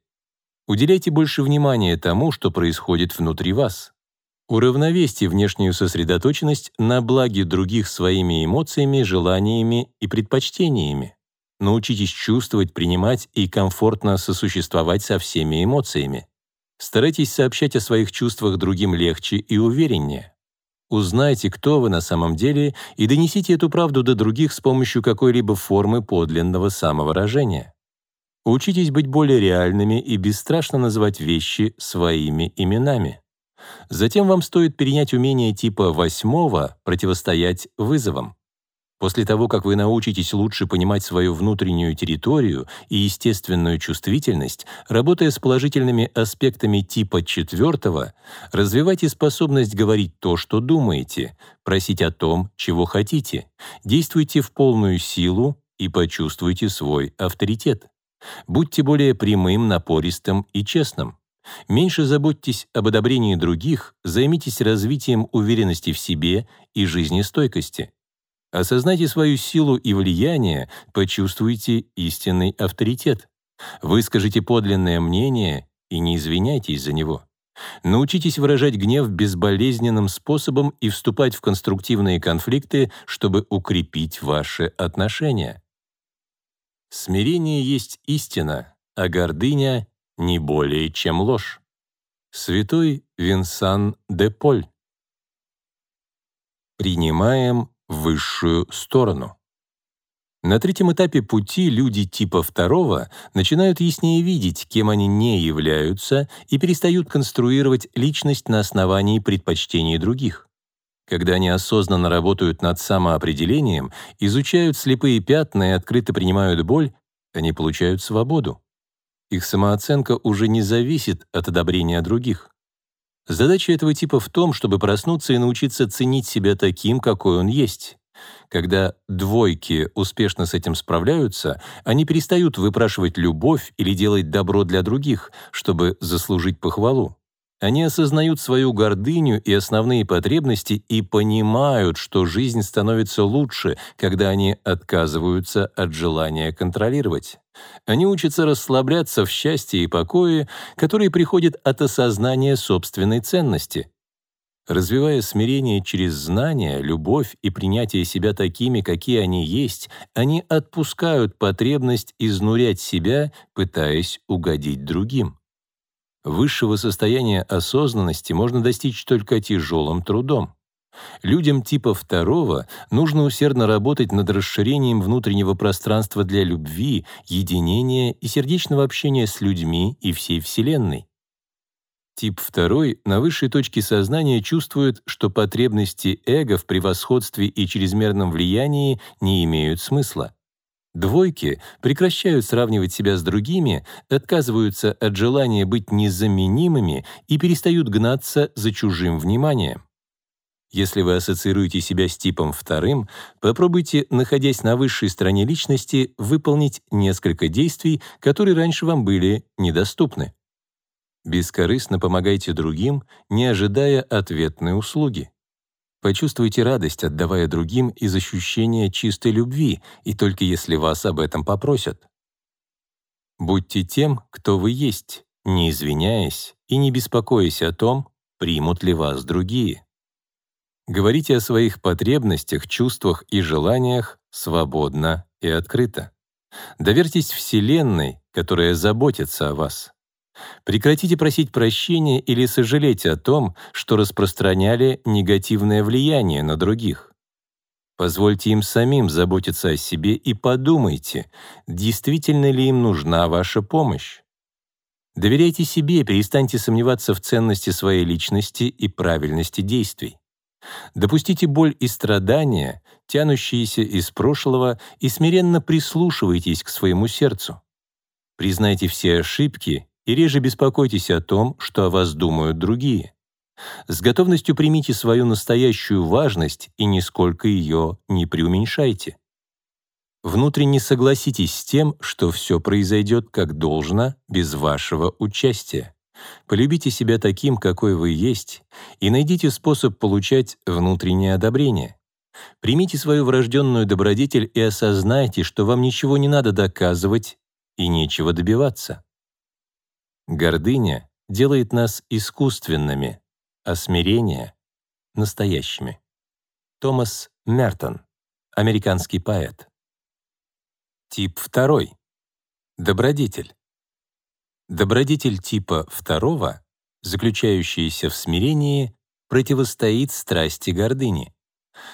Уделяйте больше внимания тому, что происходит внутри вас. Уравновесьте внешнюю сосредоточенность на благе других своими эмоциями, желаниями и предпочтениями. Научитесь чувствовать, принимать и комфортно сосуществовать со всеми эмоциями. Старайтесь сообщать о своих чувствах другим легче и увереннее. Узнайте, кто вы на самом деле, и донесите эту правду до других с помощью какой-либо формы подлинного самовыражения. Учитесь быть более реальными и бесстрашно называть вещи своими именами. Затем вам стоит перенять умение типа восьмого противостоять вызовам. После того, как вы научитесь лучше понимать свою внутреннюю территорию и естественную чувствительность, работая с положительными аспектами типа четвертого, развивайте способность говорить то, что думаете, просить о том, чего хотите, действуйте в полную силу и почувствуйте свой авторитет. Будьте более прямым, напористым и честным. Меньше заботьтесь об одобрении других, займитесь развитием уверенности в себе и жизнестойкости. Осознайте свою силу и влияние, почувствуйте истинный авторитет. Выскажите подлинное мнение и не извиняйтесь за него. Научитесь выражать гнев безболезненным способом и вступать в конструктивные конфликты, чтобы укрепить ваши отношения. Смирение есть истина, а гордыня — не более чем ложь. Святой Винсан де Поль. Принимаем высшую сторону. На третьем этапе пути люди типа второго начинают яснее видеть, кем они не являются, и перестают конструировать личность на основании предпочтений других. Когда они осознанно работают над самоопределением, изучают слепые пятна и открыто принимают боль, они получают свободу. Их самооценка уже не зависит от одобрения других. Задача этого типа в том, чтобы проснуться и научиться ценить себя таким, какой он есть. Когда двойки успешно с этим справляются, они перестают выпрашивать любовь или делать добро для других, чтобы заслужить похвалу. Они осознают свою гордыню и основные потребности и понимают, что жизнь становится лучше, когда они отказываются от желания контролировать. Они учатся расслабляться в счастье и покое, которые приходят от осознания собственной ценности. Развивая смирение через знание, любовь и принятие себя такими, какие они есть, они отпускают потребность изнурять себя, пытаясь угодить другим. Высшего состояния осознанности можно достичь только тяжелым трудом. Людям типа второго нужно усердно работать над расширением внутреннего пространства для любви, единения и сердечного общения с людьми и всей Вселенной. Тип второй на высшей точке сознания чувствует, что потребности эго в превосходстве и чрезмерном влиянии не имеют смысла. Двойки прекращают сравнивать себя с другими, отказываются от желания быть незаменимыми и перестают гнаться за чужим вниманием. Если вы ассоциируете себя с типом вторым, попробуйте, находясь на высшей стороне личности, выполнить несколько действий, которые раньше вам были недоступны. Бескорыстно помогайте другим, не ожидая ответной услуги. Почувствуйте радость, отдавая другим из ощущения чистой любви, и только если вас об этом попросят. Будьте тем, кто вы есть, не извиняясь и не беспокоясь о том, примут ли вас другие. Говорите о своих потребностях, чувствах и желаниях свободно и открыто. Доверьтесь Вселенной, которая заботится о вас. Прекратите просить прощения или сожалеть о том, что распространяли негативное влияние на других. Позвольте им самим заботиться о себе и подумайте, действительно ли им нужна ваша помощь. Доверяйте себе, перестаньте сомневаться в ценности своей личности и правильности действий. Допустите боль и страдания, тянущиеся из прошлого, и смиренно прислушивайтесь к своему сердцу. Признайте все ошибки и реже беспокойтесь о том, что о вас думают другие. С готовностью примите свою настоящую важность и нисколько ее не преуменьшайте. Внутренне согласитесь с тем, что все произойдет как должно, без вашего участия. Полюбите себя таким, какой вы есть, и найдите способ получать внутреннее одобрение. Примите свою врожденную добродетель и осознайте, что вам ничего не надо доказывать и нечего добиваться. Гордыня делает нас искусственными, а смирение — настоящими. Томас Мертон, американский поэт. Тип второй. Добродетель. Добродетель типа второго, заключающаяся в смирении, противостоит страсти гордыни.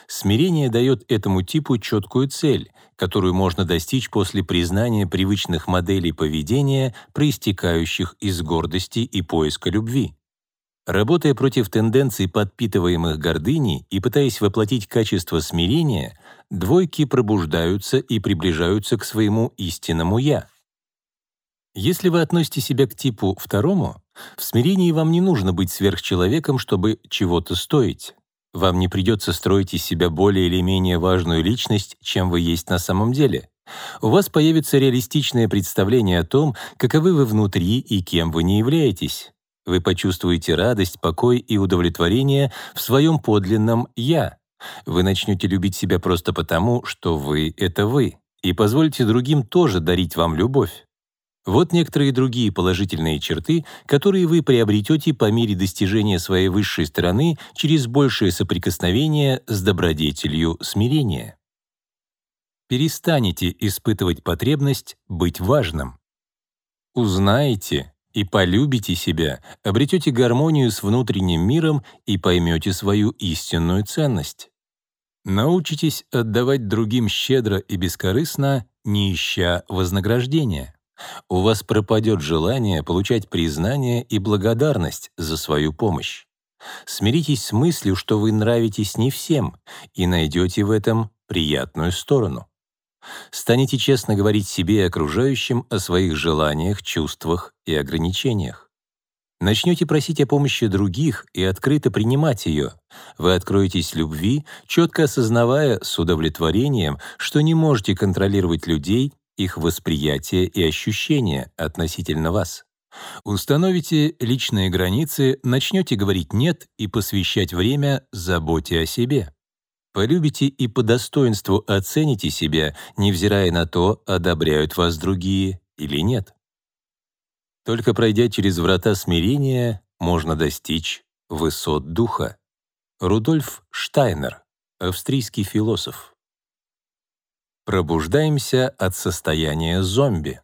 Смирение дает этому типу четкую цель, которую можно достичь после признания привычных моделей поведения, проистекающих из гордости и поиска любви. Работая против тенденций, подпитываемых гордыней, и пытаясь воплотить качество смирения, двойки пробуждаются и приближаются к своему истинному «я». Если вы относите себя к типу второму, в смирении вам не нужно быть сверхчеловеком, чтобы чего-то стоить. Вам не придется строить из себя более или менее важную личность, чем вы есть на самом деле. У вас появится реалистичное представление о том, каковы вы внутри и кем вы не являетесь. Вы почувствуете радость, покой и удовлетворение в своем подлинном «я». Вы начнете любить себя просто потому, что вы — это вы, и позвольте другим тоже дарить вам любовь. Вот некоторые другие положительные черты, которые вы приобретете по мере достижения своей высшей стороны через большее соприкосновение с добродетелью смирения. Перестанете испытывать потребность быть важным. Узнаете, и полюбите себя, обретете гармонию с внутренним миром и поймете свою истинную ценность. Научитесь отдавать другим щедро и бескорыстно, не ища вознаграждения. У вас пропадет желание получать признание и благодарность за свою помощь. Смиритесь с мыслью, что вы нравитесь не всем, и найдете в этом приятную сторону. Станете честно говорить себе и окружающим о своих желаниях, чувствах и ограничениях. Начнете просить о помощи других и открыто принимать ее. Вы откроетесь любви, четко осознавая с удовлетворением, что не можете контролировать людей, их восприятие и ощущения относительно вас. Установите личные границы, начнете говорить «нет» и посвящать время заботе о себе. Полюбите и по достоинству оцените себя, невзирая на то, одобряют вас другие или нет. Только пройдя через врата смирения, можно достичь высот духа. Рудольф Штайнер, австрийский философ. Пробуждаемся от состояния зомби.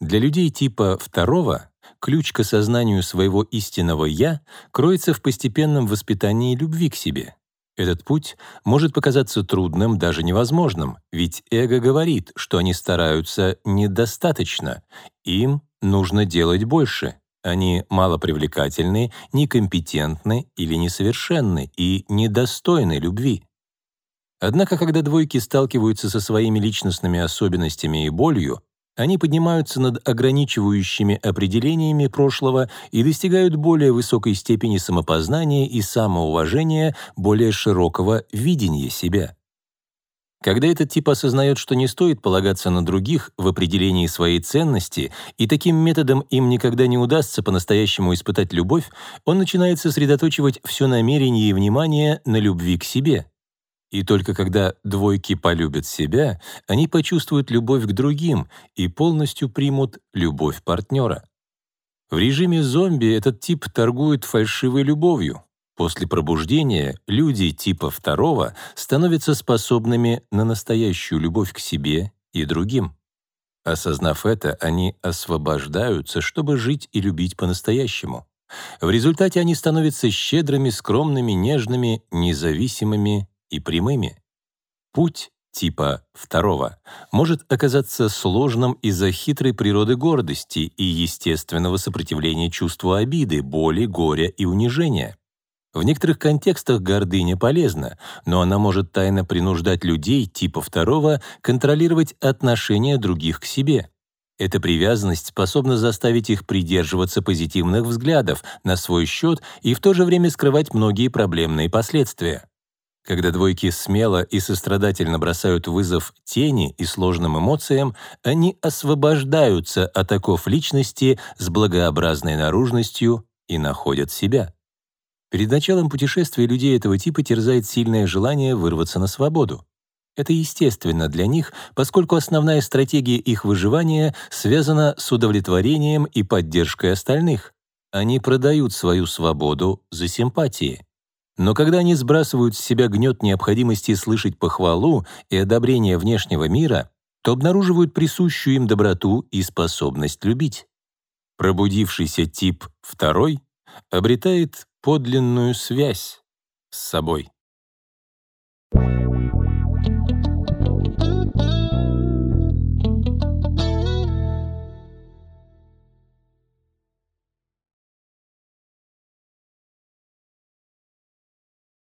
Для людей типа второго ключ к осознанию своего истинного «я» кроется в постепенном воспитании любви к себе — этот путь может показаться трудным, даже невозможным, ведь эго говорит, что они стараются недостаточно, им нужно делать больше. Они малопривлекательны, некомпетентны или несовершенны и недостойны любви. Однако, когда двойки сталкиваются со своими личностными особенностями и болью, они поднимаются над ограничивающими определениями прошлого и достигают более высокой степени самопознания и самоуважения, более широкого видения себя. Когда этот тип осознает, что не стоит полагаться на других в определении своей ценности, и таким методом им никогда не удастся по-настоящему испытать любовь, он начинает сосредоточивать все намерение и внимание на любви к себе. И только когда двойки полюбят себя, они почувствуют любовь к другим и полностью примут любовь партнера. В режиме зомби этот тип торгует фальшивой любовью. После пробуждения люди типа второго становятся способными на настоящую любовь к себе и другим. Осознав это, они освобождаются, чтобы жить и любить по-настоящему. В результате они становятся щедрыми, скромными, нежными, независимыми и прямыми. Путь типа второго может оказаться сложным из-за хитрой природы гордости и естественного сопротивления чувству обиды, боли, горя и унижения. В некоторых контекстах гордыня полезна, но она может тайно принуждать людей типа второго контролировать отношения других к себе. Эта привязанность способна заставить их придерживаться позитивных взглядов на свой счет и в то же время скрывать многие проблемные последствия. Когда двойки смело и сострадательно бросают вызов тени и сложным эмоциям, они освобождаются от оков личности с благообразной наружностью и находят себя. Перед началом путешествия людей этого типа терзает сильное желание вырваться на свободу. Это естественно для них, поскольку основная стратегия их выживания связана с удовлетворением и поддержкой остальных. Они продают свою свободу за симпатии. Но когда они сбрасывают с себя гнет необходимости слышать похвалу и одобрение внешнего мира, то обнаруживают присущую им доброту и способность любить. Пробудившийся тип второй обретает подлинную связь с собой.